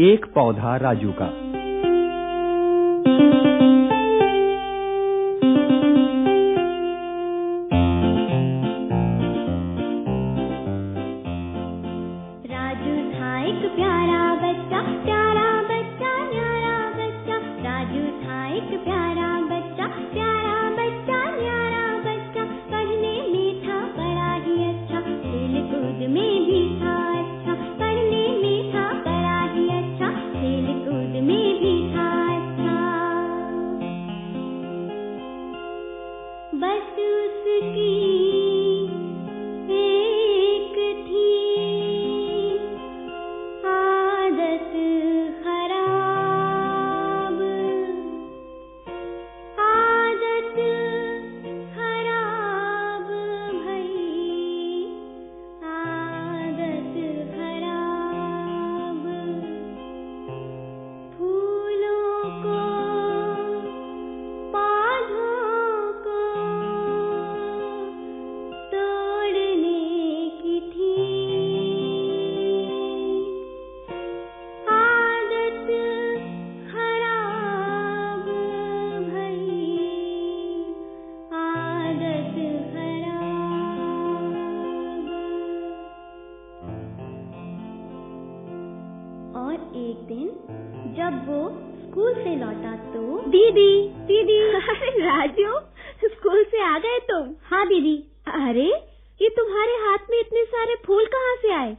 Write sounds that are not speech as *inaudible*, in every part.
एक पौधा राजू का। फूलों स्कूल से आ गए तुम? हाँ दीदी। अरे ये तुम्हारे हाथ में इतने सारे फूल कहाँ से आए?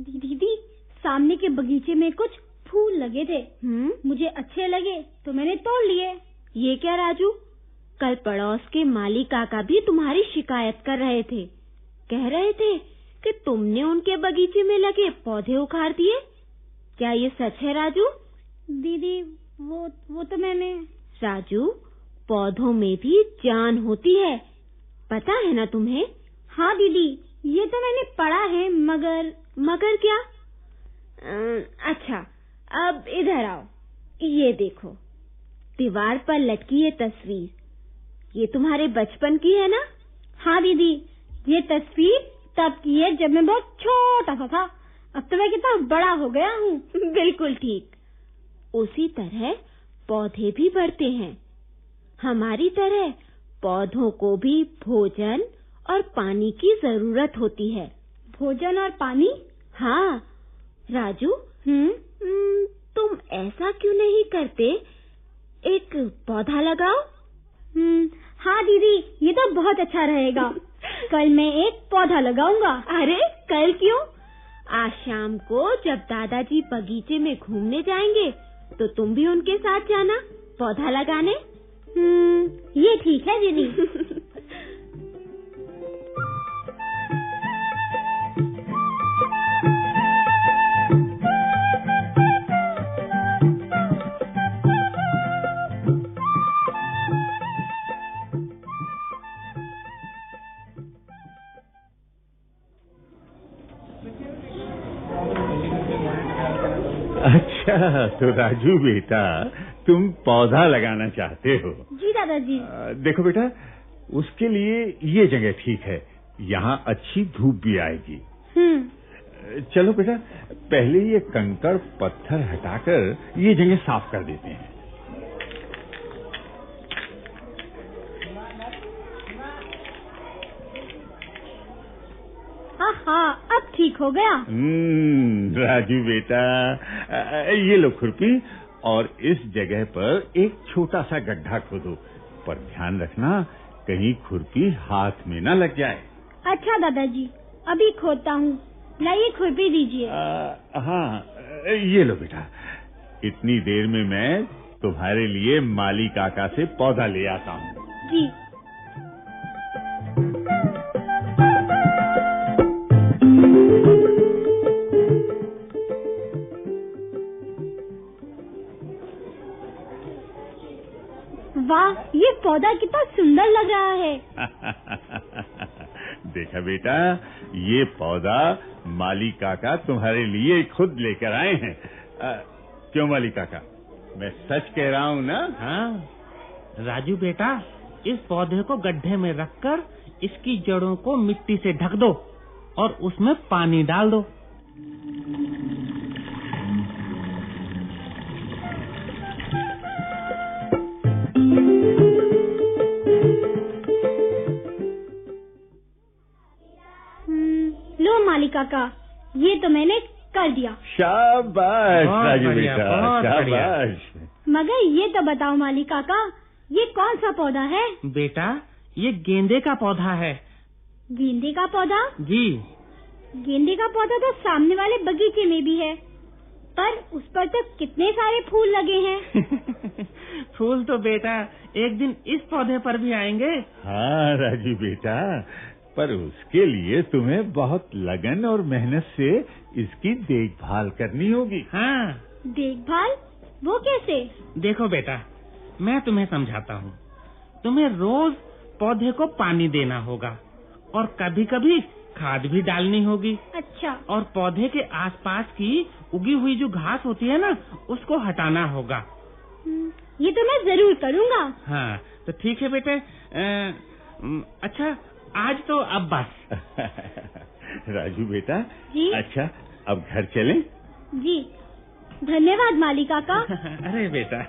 दीदी दी, सामने के बगीचे में कुछ फूल लगे थे। हम्म? मुझे अच्छे लगे तो मैंने तोड़ लिए। ये क्या राजू? कल पड़ोस के माली काका भी तुम्हारी शिकायत कर रहे थे। कह रहे थे कि तुमने उनके बगीचे में लगे पौधे उखाड़ दिए। क्या ये सच है राजू? दीदी वो वो तो मैंने राजू पौधों में भी जान होती है। पता है ना तुम्हें? हाँ दीदी, ये तो मैंने पढ़ा है, मगर मगर क्या? अच्छा अब इधर आओ, ये देखो, दीवार पर लटकी ये तस्वीर। ये तुम्हारे बचपन की है ना? हाँ दीदी, ये तस्वीर तब की है जब मैं बहुत छोटा था। अब तो मैं कितना बड़ा हो गया हूँ। *laughs* बिल्कुल ठीक। उसी तरह पौधे भी बढ़ते हैं। हमारी तरह पौधों को भी भोजन और पानी की ज़रूरत होती है। भोजन और पानी? हाँ। राजू हम्म? तुम ऐसा क्यों नहीं करते? एक पौधा लगाओ। हम्म हाँ दीदी ये तो बहुत अच्छा रहेगा। *laughs* कल मैं एक पौधा लगाऊँगा। अरे कल क्यों? आज शाम को जब दादाजी बगीचे में घूमने जाएँगे तो तुम भी उनके साथ जाना पौधा लगाने। ये ठीक है दीदी। अच्छा तो राजू बेटा तुम पौधा लगाना चाहते हो। जी दादाजी। देखो बेटा उसके लिए ये जगह ठीक है। यहाँ अच्छी धूप भी आएगी। हम्म। चलो बेटा पहले ये कंकड़ पत्थर हटाकर ये जगह साफ़ कर देते हैं। हाँ हाँ अब ठीक हो गया। हम्म, राजू बेटा ये लो खुरपी और इस जगह पर एक छोटा सा गड्ढा खोदो। पर ध्यान रखना कहीं खुरपी हाथ में न लग जाए। अच्छा दादाजी अभी खोदता हूँ। लाइए खुरपी दीजिए। हाँ ये लो बेटा। इतनी देर में मैं तुम्हारे लिए माली काका से पौधा ले आता हूँ। जी। वाह ये पौधा कितना सुंदर लग रहा है। *laughs* देखा बेटा ये पौधा माली काका तुम्हारे लिए खुद लेकर आए हैं। आ, क्यों माली काका मैं सच कह रहा हूँ ना? हाँ। राजू बेटा इस पौधे को गड्ढे में रखकर इसकी जड़ों को मिट्टी से ढक दो और उसमें पानी डाल दो। लो मालिका का ये तो मैंने कर दिया। शाबाश राजू बेटा शाबाश। मगर ये तो बताओ मालिका काका ये कौन सा पौधा है? बेटा ये गेंदे का पौधा है। गेंदे का पौधा? जी। गेंदे का पौधा तो सामने वाले बगीचे में भी है पर उस पर तो कितने सारे फूल लगे हैं। *laughs* फूल तो बेटा एक दिन इस पौधे पर भी आएँगे। हाँ राजू बेटा पर उसके लिए तुम्हें बहुत लगन और मेहनत से इसकी देखभाल करनी होगी। हाँ। देखभाल? वो कैसे? देखो बेटा मैं तुम्हें समझाता हूँ। तुम्हें रोज पौधे को पानी देना होगा और कभी कभी खाद भी डालनी होगी। अच्छा। और पौधे के आसपास की उगी हुई जो घास होती है ना उसको हटाना होगा। हम्म, ये तो मैं ज़रूर करूँगा। हाँ तो ठीक है बेटे। अच्छा आज तो अब बस। *laughs* राजू बेटा? जी? अच्छा अब घर चलें? जी। धन्यवाद मालिका का। *laughs* अरे बेटा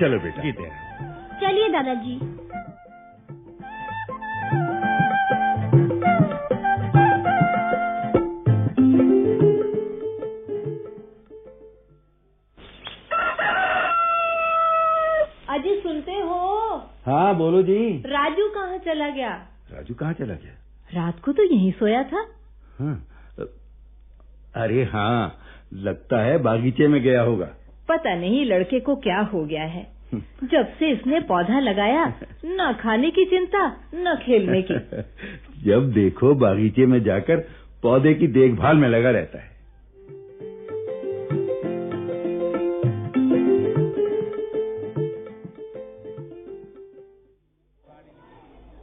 चलो बेटा। जीते रहो। चलिए दादाजी। अजी सुनते हो? हाँ बोलो जी। राजू कहाँ चला गया? राजू कहाँ चला गया? रात को तो यहीं सोया था। हाँ। अरे हाँ लगता है बागीचे में गया होगा। पता नहीं लड़के को क्या हो गया है। जब से इसने पौधा लगाया न खाने की चिंता न खेलने की। *laughs* जब देखो बागीचे में जाकर पौधे की देखभाल में लगा रहता है।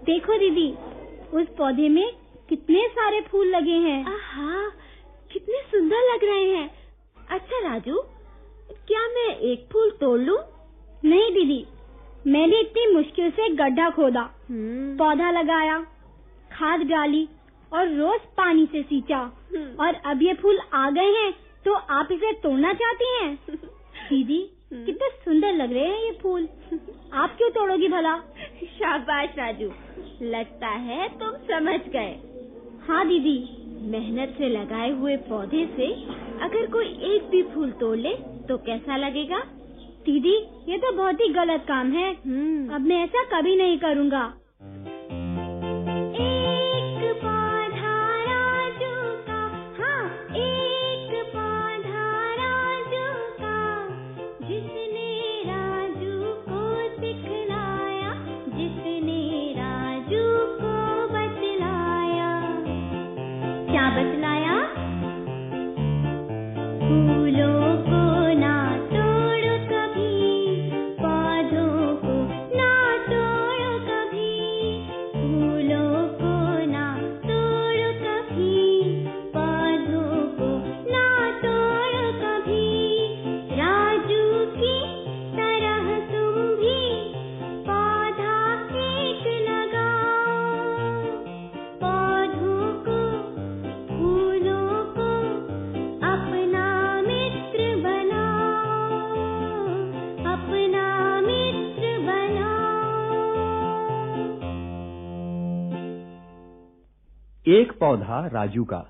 देखो दीदी उस पौधे में कितने सारे फूल लगे हैं आहा कितने सुंदर लग रहे हैं अच्छा राजू क्या मैं एक फूल तोड़ लूँ? नहीं दीदी मैंने इतनी मुश्किल से गड्ढा खोदा हम्म, पौधा लगाया खाद डाली और रोज पानी से सींचा हम्म। और अब ये फूल आ गए हैं तो आप इसे तोड़ना चाहती हैं *laughs* दीदी। कितने सुंदर लग रहे हैं ये फूल। आप क्यों तोड़ोगी भला? शाबाश राजू। लगता है तुम समझ गए। हाँ दीदी मेहनत से लगाए हुए पौधे से अगर कोई एक भी फूल तोड़ ले तो कैसा लगेगा? दीदी ये तो बहुत ही गलत काम है। हम्म। अब मैं ऐसा कभी नहीं करूँगा। एक पौधा राजू का।